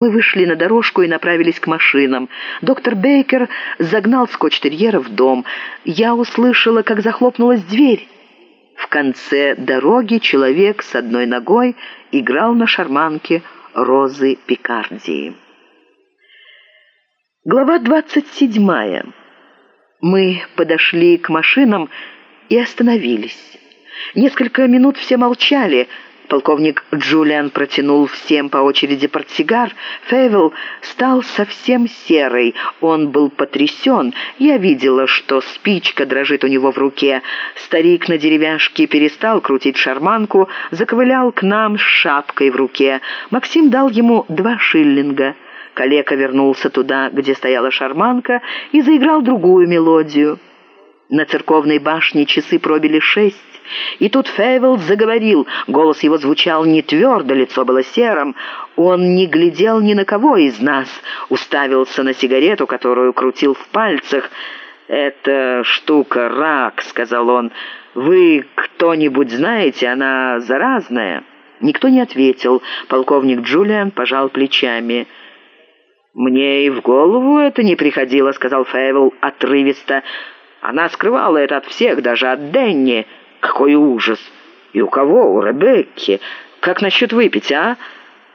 Мы вышли на дорожку и направились к машинам. Доктор Бейкер загнал скотч-терьера в дом. Я услышала, как захлопнулась дверь. В конце дороги человек с одной ногой играл на шарманке розы Пикардии. Глава двадцать седьмая. Мы подошли к машинам и остановились. Несколько минут все молчали, Полковник Джулиан протянул всем по очереди портсигар. Фейвел стал совсем серый. Он был потрясен. Я видела, что спичка дрожит у него в руке. Старик на деревяшке перестал крутить шарманку, заковылял к нам с шапкой в руке. Максим дал ему два шиллинга. Калека вернулся туда, где стояла шарманка, и заиграл другую мелодию. На церковной башне часы пробили шесть. И тут Фейвелд заговорил. Голос его звучал не твердо, лицо было серым. Он не глядел ни на кого из нас, уставился на сигарету, которую крутил в пальцах. «Это штука рак», — сказал он. «Вы кто-нибудь знаете, она заразная?» Никто не ответил. Полковник Джулиан пожал плечами. «Мне и в голову это не приходило», — сказал Фейвел отрывисто. «Она скрывала это от всех, даже от Денни». Какой ужас! И у кого? У Ребекки. Как насчет выпить, а?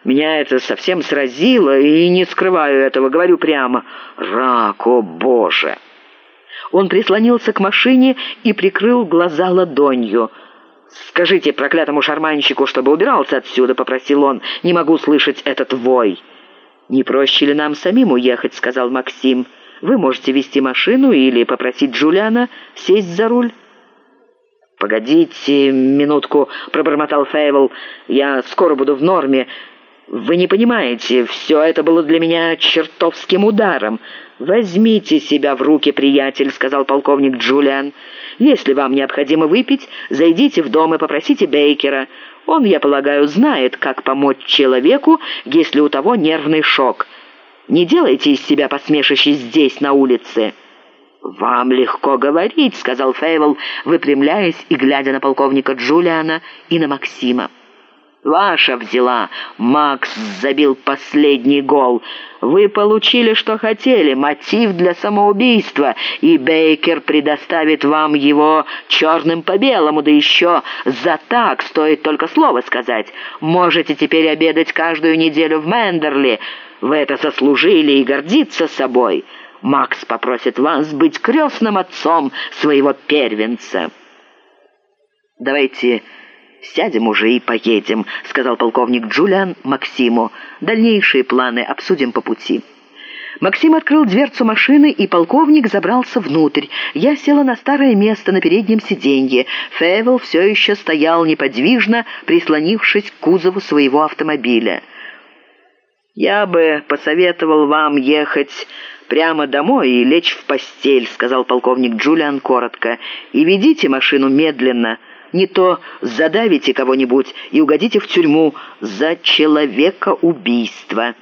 Меня это совсем сразило, и не скрываю этого, говорю прямо. Рак, о боже!» Он прислонился к машине и прикрыл глаза ладонью. «Скажите проклятому шарманщику, чтобы убирался отсюда», — попросил он. «Не могу слышать этот вой». «Не проще ли нам самим уехать?» — сказал Максим. «Вы можете вести машину или попросить Джулиана сесть за руль». «Погодите минутку», — пробормотал Фейвел. «Я скоро буду в норме. Вы не понимаете, все это было для меня чертовским ударом. Возьмите себя в руки, приятель», — сказал полковник Джулиан. «Если вам необходимо выпить, зайдите в дом и попросите Бейкера. Он, я полагаю, знает, как помочь человеку, если у того нервный шок. Не делайте из себя посмешище здесь, на улице». «Вам легко говорить», — сказал Фейвел, выпрямляясь и глядя на полковника Джулиана и на Максима. «Ваша взяла. Макс забил последний гол. Вы получили, что хотели, мотив для самоубийства, и Бейкер предоставит вам его черным по белому, да еще за так, стоит только слово сказать. Можете теперь обедать каждую неделю в Попросит вас быть крестным отцом своего первенца». «Давайте сядем уже и поедем», — сказал полковник Джулиан Максиму. «Дальнейшие планы обсудим по пути». Максим открыл дверцу машины, и полковник забрался внутрь. Я села на старое место на переднем сиденье. Фейвел все еще стоял неподвижно, прислонившись к кузову своего автомобиля. «Я бы посоветовал вам ехать прямо домой и лечь в постель», — сказал полковник — «и ведите машину медленно. Не то задавите кого-нибудь и угодите в тюрьму за человекоубийство».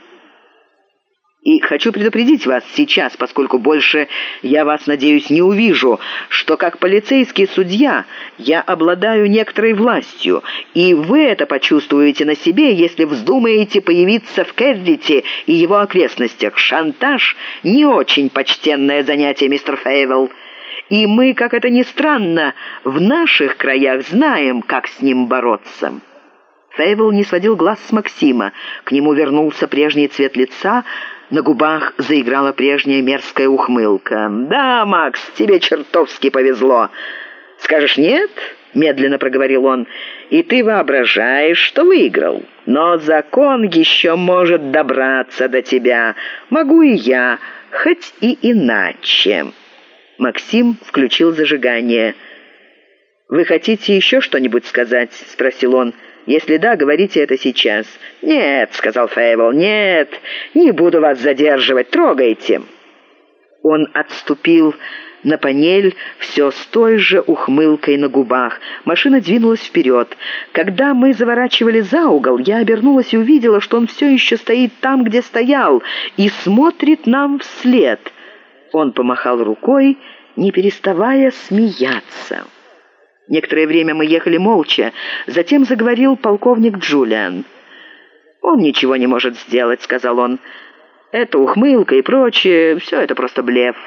И хочу предупредить вас сейчас, поскольку больше я вас, надеюсь, не увижу, что как полицейский судья я обладаю некоторой властью, и вы это почувствуете на себе, если вздумаете появиться в Керрите и его окрестностях.Шантаж — не очень почтенное занятие, мистер И мы, как это ни странно, в наших краях знаем, как с ним бороться». Фейвел не сводил глаз с К нему вернулся прежний цвет лица — на губах заиграла прежняя мерзкая ухмылка. «Да, Макс, тебе чертовски повезло. Скажешь нет?» — медленно проговорил он. «И ты воображаешь, что выиграл. Но закон еще может добраться до тебя. Могу и я, хоть и иначе». Максим включил зажигание. «Вы хотите еще что-нибудь сказать?» — спросил он. Если да, говорите это сейчас». «Нет», — сказал Фейвол, — «нет, не буду вас задерживать, трогайте». Он отступил на панель все с той же ухмылкой на губах. Машина двинулась вперед. Когда мы заворачивали за угол, я обернулась и увидела, что он все еще стоит там, где стоял, и смотрит нам вслед. Он помахал рукой, не переставая смеяться. Некоторое время мы ехали молча. Затем заговорил полковник Джулиан. «Он ничего не может сделать», — сказал он. «Это ухмылка и прочее, все это просто блеф.